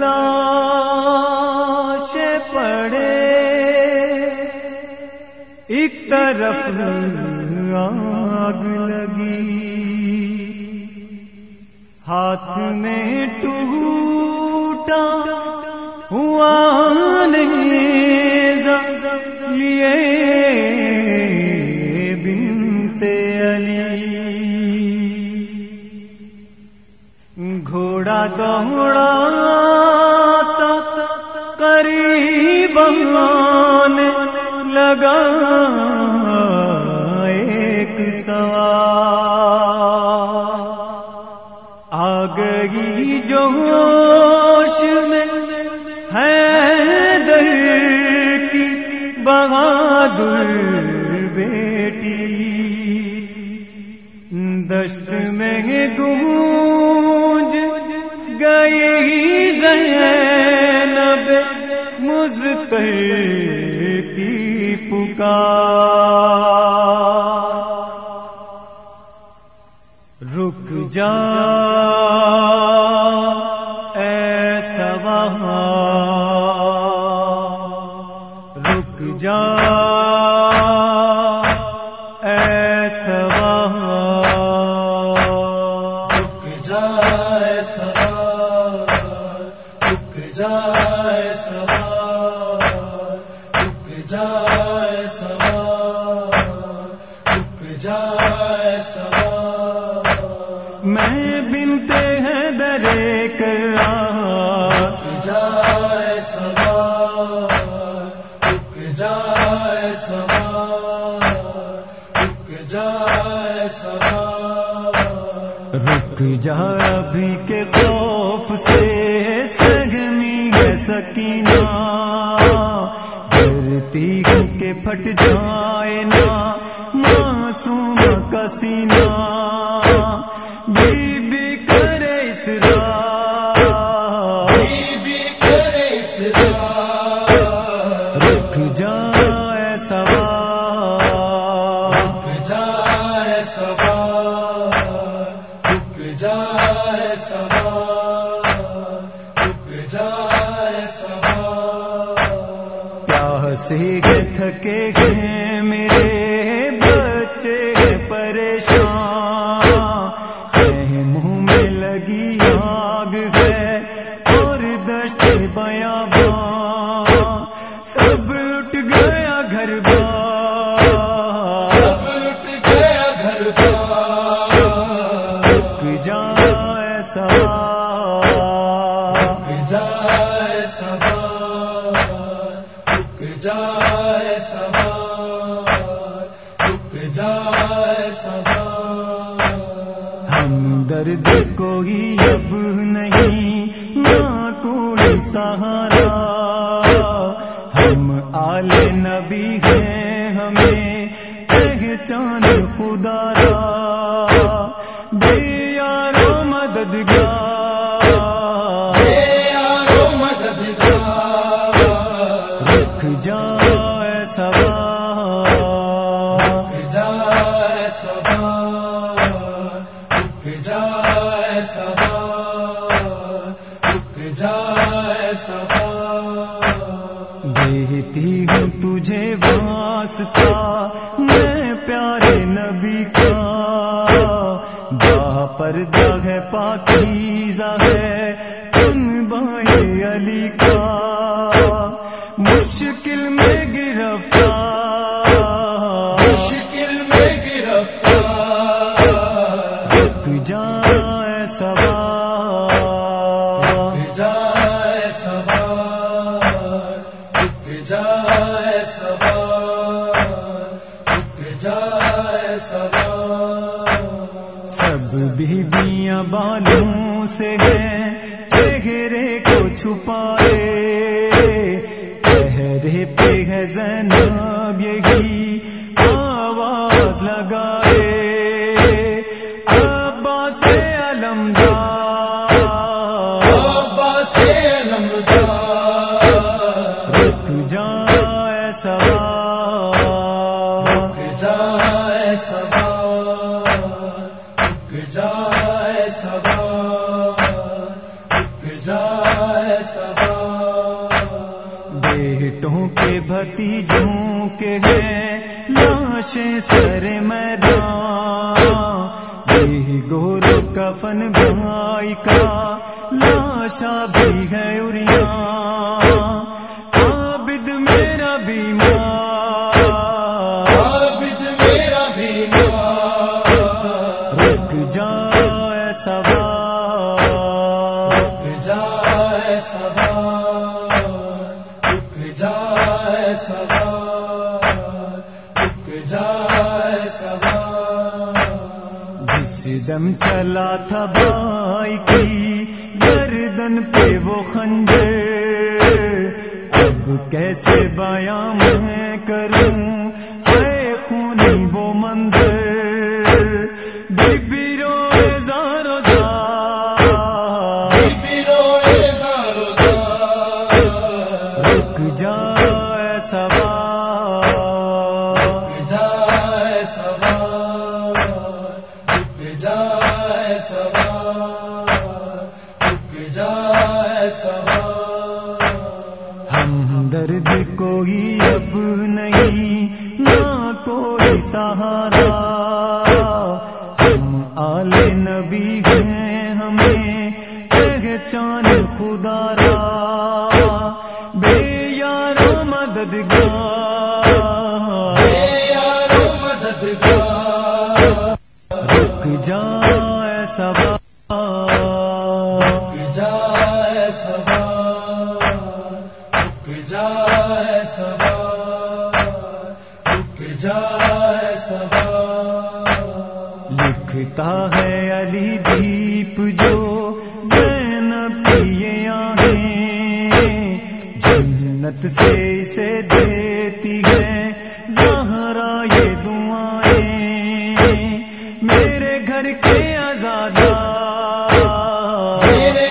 لاش پڑے۔ ایک طرف آگ لگی۔ ہاتھ میں ٹوٹا ہوا نہیں لیے بنتے علی۔ گھوڑا دوڑا۔ قریب لگا مزکر کی پکار۔ رک جا ایسا رک جا ایسا رک جائے سوار رک جائے سوار رک جائے سوار میں بنتے ہیں درے رک جائے رک جائے رک جائے سوار رک جا ابھی کے خوف سے سگنی ہے سکینہ۔ ڈرتی ہوں کہ پھٹ جائے نا معصوم کا سینہ۔ بی بی گئے تھکے گئے میرے بچے پریشان۔ منہ میں لگی آگ ہے اور دشت بیاں سب لٹ گیا گھر بار۔ سب لٹ گیا گھر بار۔ رک درد کوئی اب نہیں نہ کوئی سہارا۔ ہم آل نبی ہیں ہمیں پہچان خدا را۔ بے یارو مددگار۔ مددگار۔ رکھ جائے سوار جائے دیتی ہوں تجھے واسطہ، میں پیارے نبی کا۔ با پردہ ہے، پاکیزہ ہے، تم بھائی علی کا۔ مشکل میں گرفتار سب بیویاں بالوں سے ہیں چہرے کو چھپائے۔ چہرے پہ ہے زینب یہی آواز لگائے۔ ابا سے علمدار بابا سے نمدار رک جائے سوار بیٹوں کے بھتیجوں کے ہیں لاشیں سر میدان یہی گورو کفن بھائی کا لاشا بھی ہے اریا۔ عابد میرا بیمار۔ عابد میرا بیمار۔ رک جائے سوار۔ رک جائے سوار۔ دم چلا تھا بھائی کی، گردن پہ وہ خنجر۔ اب کیسے بیاں میں کروں؟ اے خونی وہ منظر ہم درد کوئی اب نہیں نہ کوئی سہارا۔ ہم آل نبی ہیں ہمیں پہچان خدا را۔ بے یارو مددگار۔ رک جائے سوار دیکھتا ہے علی دیپ جو زینب پیے آہیں جنت سے اسے دیتی ہے۔ زہرا یہ دعائیں، میرے گھر کے آزاد میرے